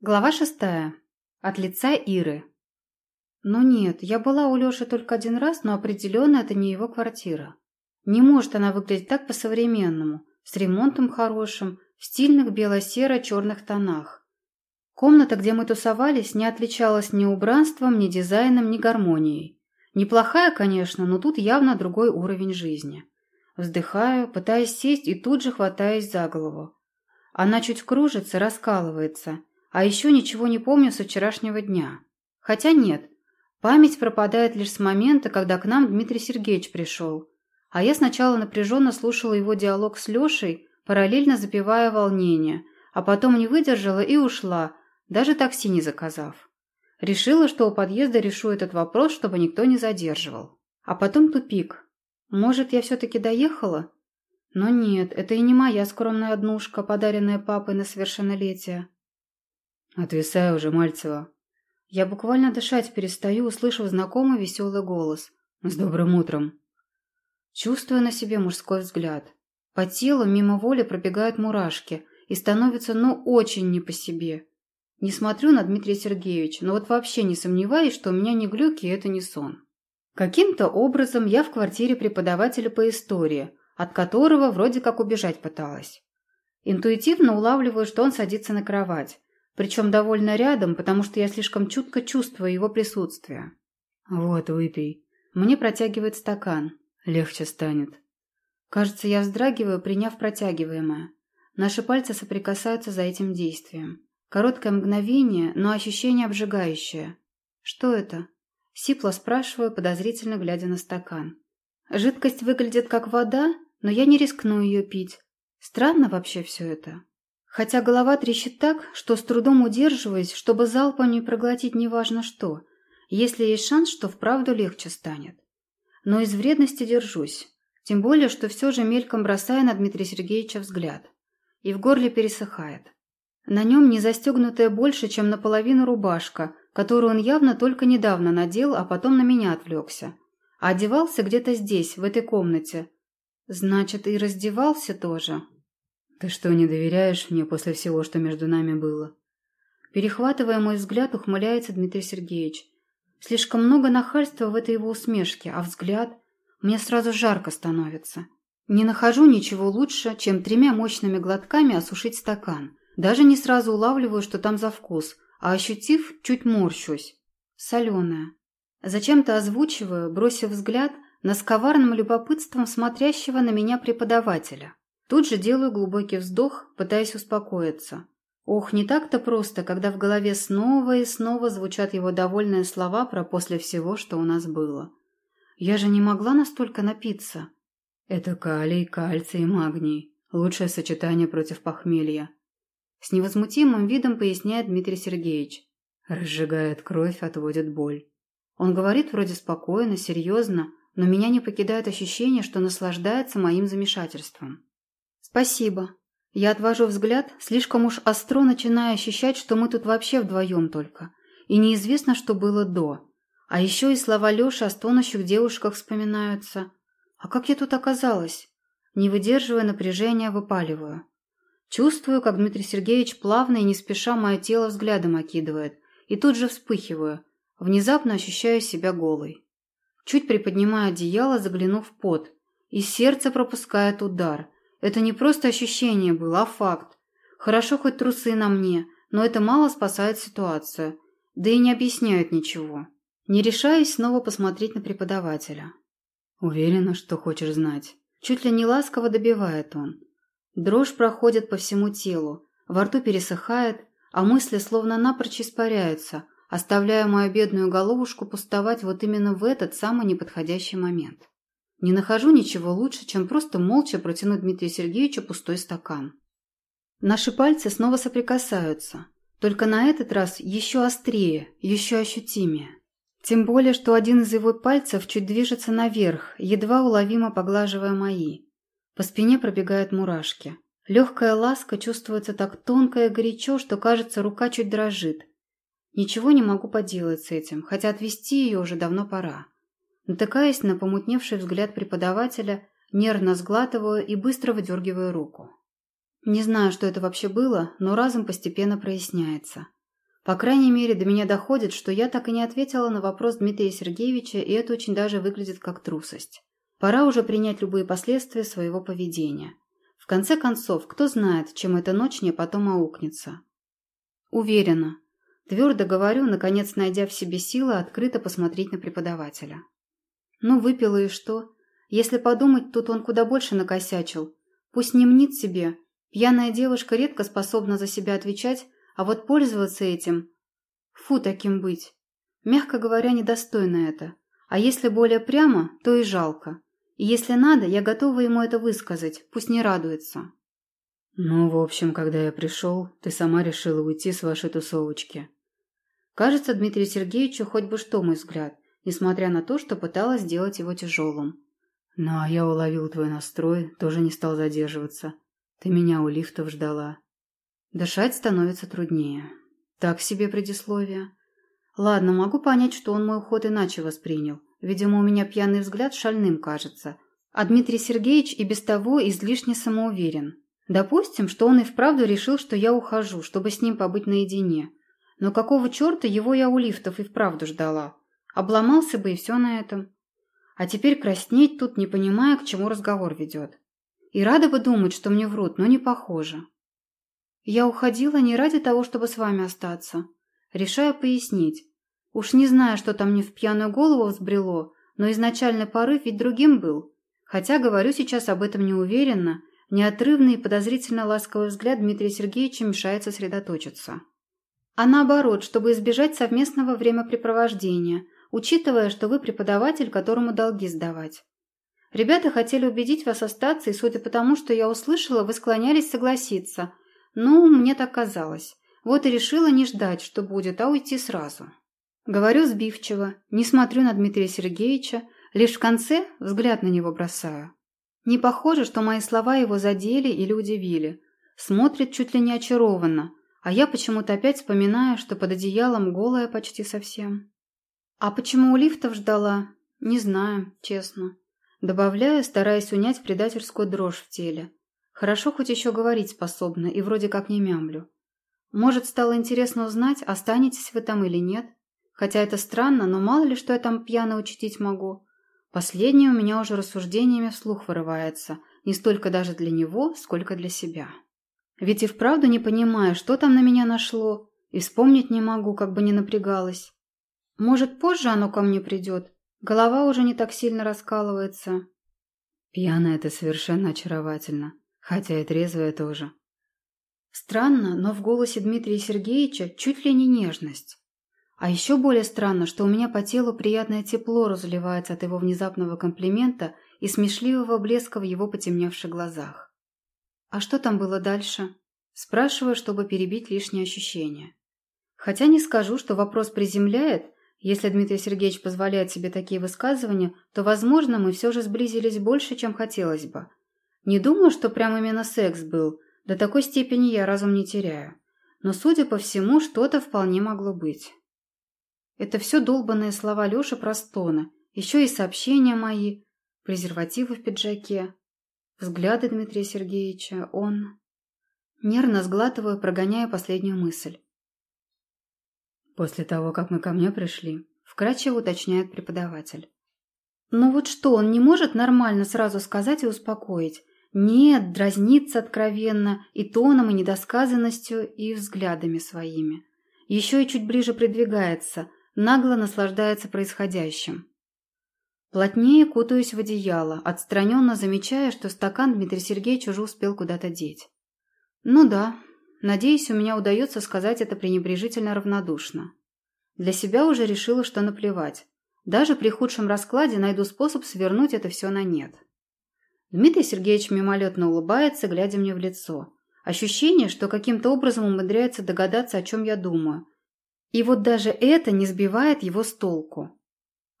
Глава шестая. От лица Иры. Ну нет, я была у Лёши только один раз, но определенно это не его квартира. Не может она выглядеть так по-современному, с ремонтом хорошим, в стильных бело-серо-черных тонах. Комната, где мы тусовались, не отличалась ни убранством, ни дизайном, ни гармонией. Неплохая, конечно, но тут явно другой уровень жизни. Вздыхаю, пытаясь сесть и тут же хватаюсь за голову. Она чуть кружится, раскалывается – а еще ничего не помню со вчерашнего дня. Хотя нет, память пропадает лишь с момента, когда к нам Дмитрий Сергеевич пришел. А я сначала напряженно слушала его диалог с Лешей, параллельно запивая волнение, а потом не выдержала и ушла, даже такси не заказав. Решила, что у подъезда решу этот вопрос, чтобы никто не задерживал. А потом тупик. Может, я все-таки доехала? Но нет, это и не моя скромная однушка, подаренная папой на совершеннолетие. «Отвисай уже, Мальцева». Я буквально дышать перестаю, услышав знакомый веселый голос. «С добрым утром». Чувствую на себе мужской взгляд. По телу мимо воли пробегают мурашки и становится ну очень не по себе. Не смотрю на Дмитрия Сергеевича, но вот вообще не сомневаюсь, что у меня не глюки и это не сон. Каким-то образом я в квартире преподавателя по истории, от которого вроде как убежать пыталась. Интуитивно улавливаю, что он садится на кровать, причем довольно рядом, потому что я слишком чутко чувствую его присутствие. «Вот, выпей». Мне протягивает стакан. Легче станет. Кажется, я вздрагиваю, приняв протягиваемое. Наши пальцы соприкасаются за этим действием. Короткое мгновение, но ощущение обжигающее. Что это? Сипло спрашиваю, подозрительно глядя на стакан. Жидкость выглядит как вода, но я не рискну ее пить. Странно вообще все это. Хотя голова трещит так, что с трудом удерживаюсь, чтобы залпом не проглотить неважно что, если есть шанс, что вправду легче станет. Но из вредности держусь, тем более, что все же мельком бросая на Дмитрия Сергеевича взгляд. И в горле пересыхает. На нем не застегнутая больше, чем наполовину рубашка, которую он явно только недавно надел, а потом на меня отвлекся. А одевался где-то здесь, в этой комнате. Значит, и раздевался тоже. «Ты что, не доверяешь мне после всего, что между нами было?» Перехватывая мой взгляд, ухмыляется Дмитрий Сергеевич. Слишком много нахальства в этой его усмешке, а взгляд... Мне сразу жарко становится. Не нахожу ничего лучше, чем тремя мощными глотками осушить стакан. Даже не сразу улавливаю, что там за вкус, а ощутив, чуть морщусь. Соленая. Зачем-то озвучиваю, бросив взгляд на с коварным любопытством смотрящего на меня преподавателя. Тут же делаю глубокий вздох, пытаясь успокоиться. Ох, не так-то просто, когда в голове снова и снова звучат его довольные слова про после всего, что у нас было. Я же не могла настолько напиться. Это калий, кальций и магний. Лучшее сочетание против похмелья. С невозмутимым видом поясняет Дмитрий Сергеевич. Разжигает кровь, отводит боль. Он говорит вроде спокойно, серьезно, но меня не покидает ощущение, что наслаждается моим замешательством. «Спасибо». Я отвожу взгляд, слишком уж остро начиная ощущать, что мы тут вообще вдвоем только. И неизвестно, что было до. А еще и слова Леши о стонущих девушках вспоминаются. А как я тут оказалась? Не выдерживая напряжения, выпаливаю. Чувствую, как Дмитрий Сергеевич плавно и не спеша мое тело взглядом окидывает. И тут же вспыхиваю. Внезапно ощущаю себя голой. Чуть приподнимаю одеяло, заглянув в пот. И сердце пропускает удар – это не просто ощущение было, а факт. Хорошо хоть трусы на мне, но это мало спасает ситуацию. Да и не объясняют ничего. Не решаюсь снова посмотреть на преподавателя. Уверена, что хочешь знать. Чуть ли не ласково добивает он. Дрожь проходит по всему телу, во рту пересыхает, а мысли словно напрочь испаряются, оставляя мою бедную головушку пустовать вот именно в этот самый неподходящий момент. Не нахожу ничего лучше, чем просто молча протянуть Дмитрию Сергеевичу пустой стакан. Наши пальцы снова соприкасаются, только на этот раз еще острее, еще ощутимее. Тем более, что один из его пальцев чуть движется наверх, едва уловимо поглаживая мои. По спине пробегают мурашки. Легкая ласка чувствуется так тонко и горячо, что, кажется, рука чуть дрожит. Ничего не могу поделать с этим, хотя отвести ее уже давно пора. Натыкаясь на помутневший взгляд преподавателя, нервно сглатываю и быстро выдергиваю руку. Не знаю, что это вообще было, но разум постепенно проясняется. По крайней мере, до меня доходит, что я так и не ответила на вопрос Дмитрия Сергеевича, и это очень даже выглядит как трусость. Пора уже принять любые последствия своего поведения. В конце концов, кто знает, чем эта ночь мне потом аукнется. Уверена. Твердо говорю, наконец найдя в себе силы открыто посмотреть на преподавателя. Ну, выпила и что? Если подумать, тут он куда больше накосячил. Пусть не мнит себе. Пьяная девушка редко способна за себя отвечать, а вот пользоваться этим... Фу, таким быть. Мягко говоря, недостойно это. А если более прямо, то и жалко. И если надо, я готова ему это высказать, пусть не радуется. Ну, в общем, когда я пришел, ты сама решила уйти с вашей тусовочки. Кажется, Дмитрию Сергеевичу хоть бы что мой взгляд, несмотря на то, что пыталась сделать его тяжелым. Ну, а я уловил твой настрой, тоже не стал задерживаться. Ты меня у лифтов ждала. Дышать становится труднее. Так себе предисловие. Ладно, могу понять, что он мой уход иначе воспринял. Видимо, у меня пьяный взгляд шальным кажется. А Дмитрий Сергеевич и без того излишне самоуверен. Допустим, что он и вправду решил, что я ухожу, чтобы с ним побыть наедине. Но какого черта его я у лифтов и вправду ждала? Обломался бы и все на этом. А теперь краснеть тут, не понимая, к чему разговор ведет. И рада бы думать, что мне врут, но не похоже. Я уходила не ради того, чтобы с вами остаться. Решаю пояснить. Уж не знаю, что там мне в пьяную голову взбрело, но изначальный порыв ведь другим был. Хотя говорю сейчас об этом неуверенно, Неотрывный и подозрительно ласковый взгляд Дмитрия Сергеевича мешает сосредоточиться. А наоборот, чтобы избежать совместного времяпрепровождения, учитывая, что вы преподаватель, которому долги сдавать. Ребята хотели убедить вас остаться, и судя по тому, что я услышала, вы склонялись согласиться. Ну, мне так казалось. Вот и решила не ждать, что будет, а уйти сразу. Говорю сбивчиво, не смотрю на Дмитрия Сергеевича, лишь в конце взгляд на него бросаю. Не похоже, что мои слова его задели или удивили. Смотрит чуть ли не очарованно, а я почему-то опять вспоминаю, что под одеялом голая почти совсем. А почему у лифтов ждала? Не знаю, честно. Добавляю, стараясь унять предательскую дрожь в теле. Хорошо хоть еще говорить способна и вроде как не мямлю. Может, стало интересно узнать, останетесь вы там или нет? Хотя это странно, но мало ли, что я там пьяно учтить могу. Последнее у меня уже рассуждениями вслух вырывается, не столько даже для него, сколько для себя. Ведь и вправду не понимаю, что там на меня нашло, и вспомнить не могу, как бы не напрягалась. Может, позже оно ко мне придет? Голова уже не так сильно раскалывается. Пьяная это совершенно очаровательно, хотя и трезвая тоже. Странно, но в голосе Дмитрия Сергеевича чуть ли не нежность. А еще более странно, что у меня по телу приятное тепло разливается от его внезапного комплимента и смешливого блеска в его потемневших глазах. А что там было дальше? Спрашиваю, чтобы перебить лишние ощущения. Хотя не скажу, что вопрос приземляет, если Дмитрий Сергеевич позволяет себе такие высказывания, то, возможно, мы все же сблизились больше, чем хотелось бы. Не думаю, что прям именно секс был, до такой степени я разум не теряю. Но, судя по всему, что-то вполне могло быть. Это все долбанные слова Леши про стоны, еще и сообщения мои, презервативы в пиджаке, взгляды Дмитрия Сергеевича, он... Нервно сглатываю, прогоняя последнюю мысль. После того, как мы ко мне пришли, вкратчиво уточняет преподаватель. Но вот что, он не может нормально сразу сказать и успокоить? Нет, дразнится откровенно и тоном, и недосказанностью, и взглядами своими. Еще и чуть ближе придвигается, нагло наслаждается происходящим. Плотнее кутаюсь в одеяло, отстраненно замечая, что стакан Дмитрий Сергеевич уже успел куда-то деть. Ну да, надеюсь, у меня удается сказать это пренебрежительно равнодушно. Для себя уже решила, что наплевать. Даже при худшем раскладе найду способ свернуть это все на нет. Дмитрий Сергеевич мимолетно улыбается, глядя мне в лицо. Ощущение, что каким-то образом умудряется догадаться, о чем я думаю, и вот даже это не сбивает его с толку.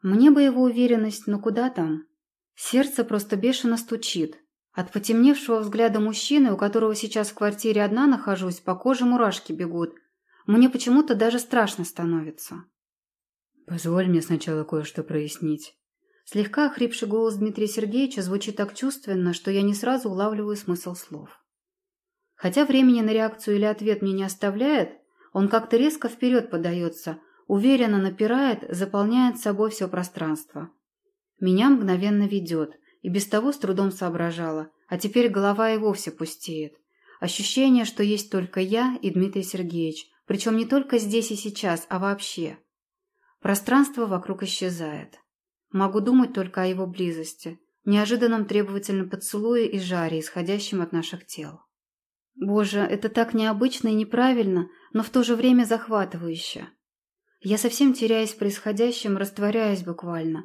Мне бы его уверенность, но куда там? Сердце просто бешено стучит. От потемневшего взгляда мужчины, у которого сейчас в квартире одна нахожусь, по коже мурашки бегут. Мне почему-то даже страшно становится. «Позволь мне сначала кое-что прояснить». Слегка охрипший голос Дмитрия Сергеевича звучит так чувственно, что я не сразу улавливаю смысл слов. Хотя времени на реакцию или ответ мне не оставляет, Он как-то резко вперед подается, уверенно напирает, заполняет собой все пространство. Меня мгновенно ведет, и без того с трудом соображала, а теперь голова и вовсе пустеет. Ощущение, что есть только я и Дмитрий Сергеевич, причем не только здесь и сейчас, а вообще. Пространство вокруг исчезает. Могу думать только о его близости, неожиданном требовательном поцелуе и жаре, исходящем от наших тел. Боже, это так необычно и неправильно, но в то же время захватывающе. Я совсем теряюсь в происходящем, растворяясь буквально.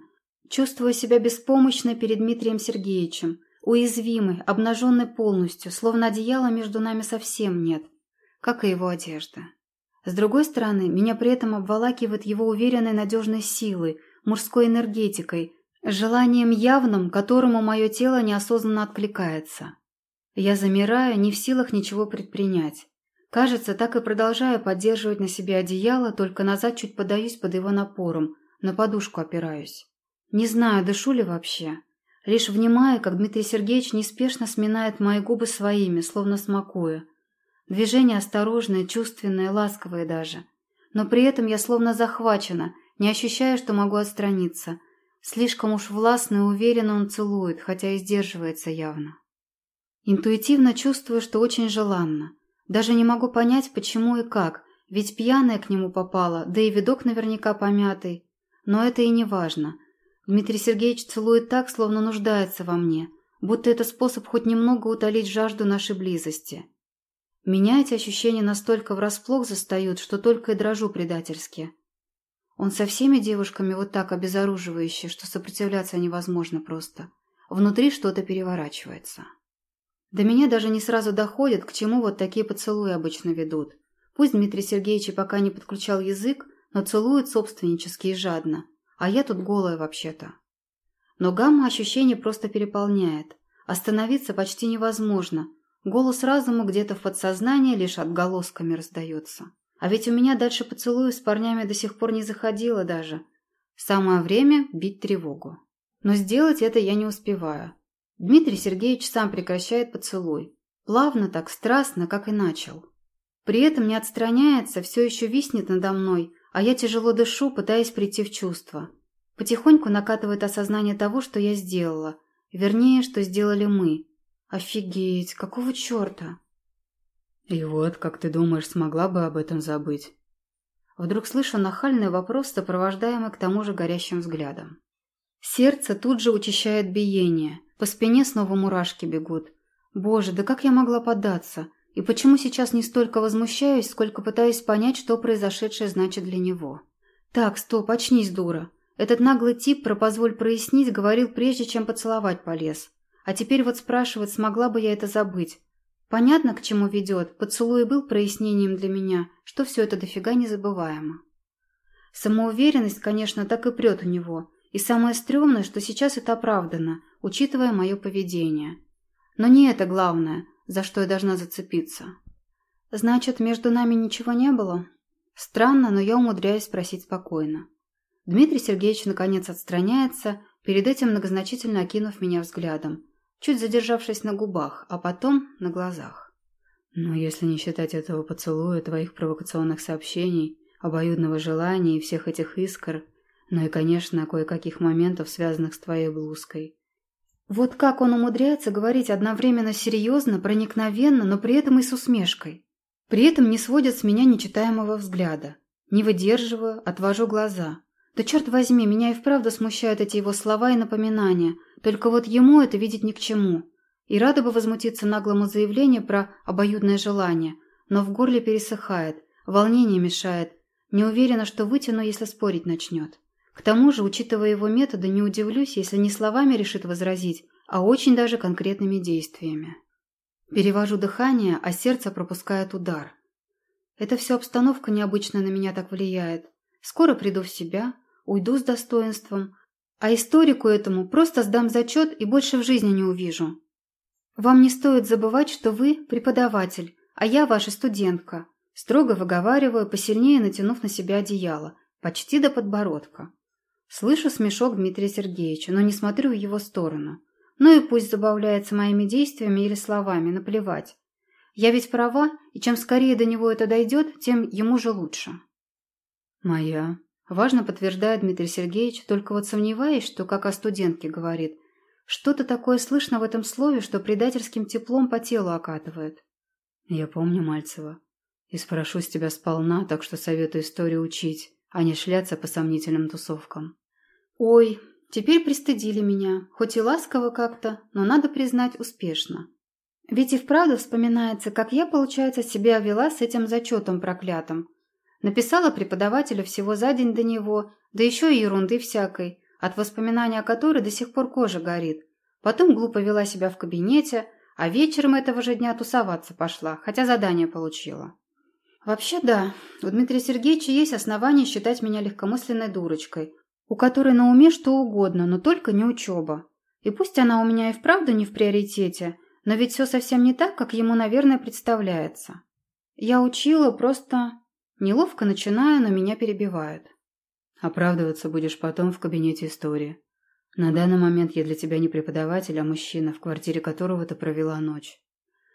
Чувствую себя беспомощной перед Дмитрием Сергеевичем, уязвимой, обнаженной полностью, словно одеяла между нами совсем нет, как и его одежда. С другой стороны, меня при этом обволакивает его уверенной надежной силой, мужской энергетикой, желанием явным, которому мое тело неосознанно откликается. Я замираю, не в силах ничего предпринять. Кажется, так и продолжаю поддерживать на себе одеяло, только назад чуть подаюсь под его напором, на подушку опираюсь. Не знаю, дышу ли вообще. Лишь внимаю, как Дмитрий Сергеевич неспешно сминает мои губы своими, словно смакуя. Движение осторожное, чувственное, ласковое даже. Но при этом я словно захвачена, не ощущая, что могу отстраниться. Слишком уж властно и уверенно он целует, хотя и сдерживается явно. Интуитивно чувствую, что очень желанно. Даже не могу понять, почему и как, ведь пьяная к нему попала, да и видок наверняка помятый. Но это и не важно. Дмитрий Сергеевич целует так, словно нуждается во мне, будто это способ хоть немного утолить жажду нашей близости. Меня эти ощущения настолько врасплох застают, что только и дрожу предательски. Он со всеми девушками вот так обезоруживающий, что сопротивляться невозможно просто. Внутри что-то переворачивается. До меня даже не сразу доходит, к чему вот такие поцелуи обычно ведут. Пусть Дмитрий Сергеевич пока не подключал язык, но целует собственнически и жадно. А я тут голая вообще-то. Но гамма ощущений просто переполняет. Остановиться почти невозможно. Голос разума где-то в подсознании лишь отголосками раздается. А ведь у меня дальше поцелуев с парнями до сих пор не заходило даже. Самое время бить тревогу. Но сделать это я не успеваю. Дмитрий Сергеевич сам прекращает поцелуй. Плавно так, страстно, как и начал. При этом не отстраняется, все еще виснет надо мной, а я тяжело дышу, пытаясь прийти в чувство. Потихоньку накатывает осознание того, что я сделала. Вернее, что сделали мы. Офигеть, какого черта? И вот, как ты думаешь, смогла бы об этом забыть? Вдруг слышу нахальный вопрос, сопровождаемый к тому же горящим взглядом. Сердце тут же учащает биение. По спине снова мурашки бегут. Боже, да как я могла поддаться? И почему сейчас не столько возмущаюсь, сколько пытаюсь понять, что произошедшее значит для него? Так, стоп, очнись, дура. Этот наглый тип, про позволь прояснить, говорил прежде, чем поцеловать полез. А теперь вот спрашивает, смогла бы я это забыть. Понятно, к чему ведет. Поцелуй был прояснением для меня, что все это дофига незабываемо. Самоуверенность, конечно, так и прет у него. И самое стрёмное, что сейчас это оправдано, учитывая мое поведение. Но не это главное, за что я должна зацепиться. Значит, между нами ничего не было? Странно, но я умудряюсь спросить спокойно. Дмитрий Сергеевич наконец отстраняется, перед этим многозначительно окинув меня взглядом, чуть задержавшись на губах, а потом на глазах. Но если не считать этого поцелуя, твоих провокационных сообщений, обоюдного желания и всех этих искр, ну и, конечно, кое-каких моментов, связанных с твоей блузкой. Вот как он умудряется говорить одновременно серьезно, проникновенно, но при этом и с усмешкой. При этом не сводит с меня нечитаемого взгляда. Не выдерживаю, отвожу глаза. Да черт возьми, меня и вправду смущают эти его слова и напоминания, только вот ему это видеть ни к чему. И рада бы возмутиться наглому заявлению про обоюдное желание, но в горле пересыхает, волнение мешает, не уверена, что вытяну, если спорить начнет. К тому же, учитывая его методы, не удивлюсь, если не словами решит возразить, а очень даже конкретными действиями. Перевожу дыхание, а сердце пропускает удар. Это все обстановка необычно на меня так влияет. Скоро приду в себя, уйду с достоинством, а историку этому просто сдам зачет и больше в жизни не увижу. Вам не стоит забывать, что вы преподаватель, а я ваша студентка. Строго выговариваю, посильнее натянув на себя одеяло, почти до подбородка. Слышу смешок Дмитрия Сергеевича, но не смотрю в его сторону. Ну и пусть забавляется моими действиями или словами, наплевать. Я ведь права, и чем скорее до него это дойдет, тем ему же лучше. Моя. Важно подтверждает Дмитрий Сергеевич, только вот сомневаясь, что, как о студентке говорит, что-то такое слышно в этом слове, что предательским теплом по телу окатывает. Я помню Мальцева. И спрошу с тебя сполна, так что советую историю учить, а не шляться по сомнительным тусовкам. Ой, теперь пристыдили меня, хоть и ласково как-то, но надо признать успешно. Ведь и вправду вспоминается, как я, получается, себя вела с этим зачетом проклятым. Написала преподавателю всего за день до него, да еще и ерунды всякой, от воспоминания о которой до сих пор кожа горит. Потом глупо вела себя в кабинете, а вечером этого же дня тусоваться пошла, хотя задание получила. Вообще да, у Дмитрия Сергеевича есть основания считать меня легкомысленной дурочкой, у которой на уме что угодно, но только не учеба. И пусть она у меня и вправду не в приоритете, но ведь все совсем не так, как ему, наверное, представляется. Я учила, просто неловко начинаю, но меня перебивают. Оправдываться будешь потом в кабинете истории. На данный момент я для тебя не преподаватель, а мужчина, в квартире которого ты провела ночь.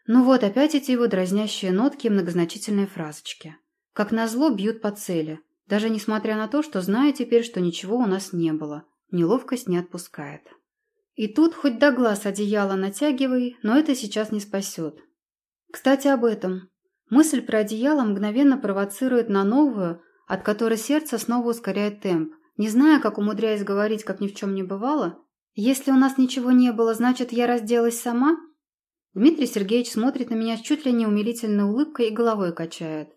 Ну вот, опять эти его дразнящие нотки и многозначительные фразочки. Как назло бьют по цели, даже несмотря на то, что знаю теперь, что ничего у нас не было. Неловкость не отпускает. И тут хоть до глаз одеяло натягивай, но это сейчас не спасет. Кстати, об этом. Мысль про одеяло мгновенно провоцирует на новую, от которой сердце снова ускоряет темп. Не зная, как умудряясь говорить, как ни в чем не бывало, если у нас ничего не было, значит, я разделась сама? Дмитрий Сергеевич смотрит на меня с чуть ли не умилительной улыбкой и головой качает.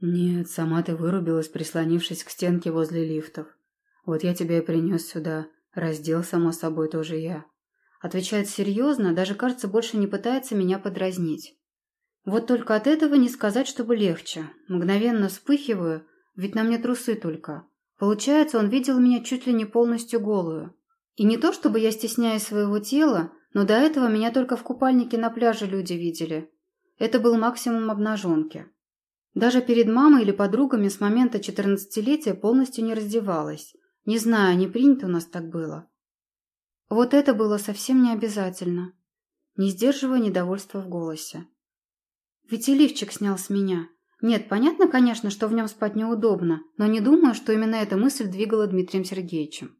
«Нет, сама ты вырубилась, прислонившись к стенке возле лифтов. Вот я тебя и принес сюда, Раздел, само собой, тоже я. Отвечает серьезно, даже, кажется, больше не пытается меня подразнить. Вот только от этого не сказать, чтобы легче. Мгновенно вспыхиваю, ведь на мне трусы только. Получается, он видел меня чуть ли не полностью голую. И не то, чтобы я стесняюсь своего тела, но до этого меня только в купальнике на пляже люди видели. Это был максимум обнаженки. Даже перед мамой или подругами с момента четырнадцатилетия полностью не раздевалась. Не знаю, не принято у нас так было. Вот это было совсем не обязательно. Не сдерживая недовольства в голосе. Ведь и лифчик снял с меня. Нет, понятно, конечно, что в нем спать неудобно, но не думаю, что именно эта мысль двигала Дмитрием Сергеевичем.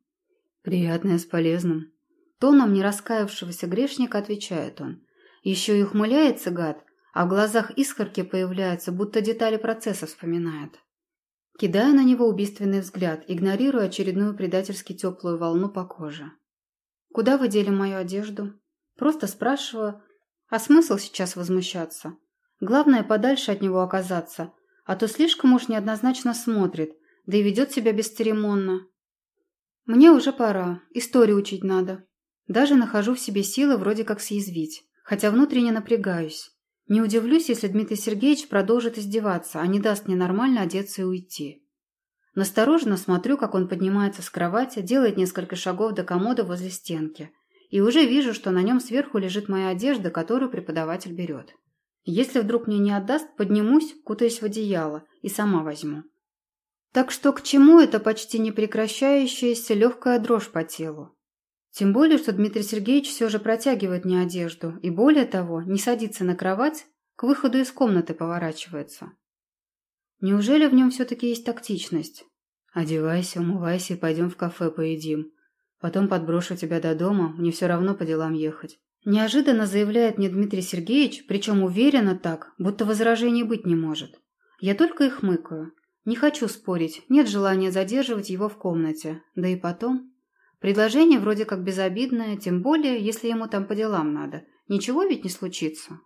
Приятное с полезным. Тоном не раскаявшегося грешника отвечает он. Еще и ухмыляется гад, а в глазах искорки появляются, будто детали процесса вспоминает. Кидая на него убийственный взгляд, игнорируя очередную предательски теплую волну по коже. «Куда вы дели мою одежду?» Просто спрашиваю, а смысл сейчас возмущаться? Главное, подальше от него оказаться, а то слишком уж неоднозначно смотрит, да и ведет себя бесцеремонно. Мне уже пора, историю учить надо. Даже нахожу в себе силы вроде как съязвить, хотя внутренне напрягаюсь. Не удивлюсь, если Дмитрий Сергеевич продолжит издеваться, а не даст мне нормально одеться и уйти. Настороженно смотрю, как он поднимается с кровати, делает несколько шагов до комода возле стенки. И уже вижу, что на нем сверху лежит моя одежда, которую преподаватель берет. Если вдруг мне не отдаст, поднимусь, кутаясь в одеяло, и сама возьму. Так что к чему это почти непрекращающаяся легкая дрожь по телу? Тем более, что Дмитрий Сергеевич все же протягивает мне одежду и, более того, не садится на кровать, к выходу из комнаты поворачивается. Неужели в нем все-таки есть тактичность? Одевайся, умывайся и пойдем в кафе поедим. Потом подброшу тебя до дома, мне все равно по делам ехать. Неожиданно заявляет мне Дмитрий Сергеевич, причем уверенно так, будто возражений быть не может. Я только и хмыкаю. Не хочу спорить, нет желания задерживать его в комнате. Да и потом... Предложение вроде как безобидное, тем более, если ему там по делам надо. Ничего ведь не случится.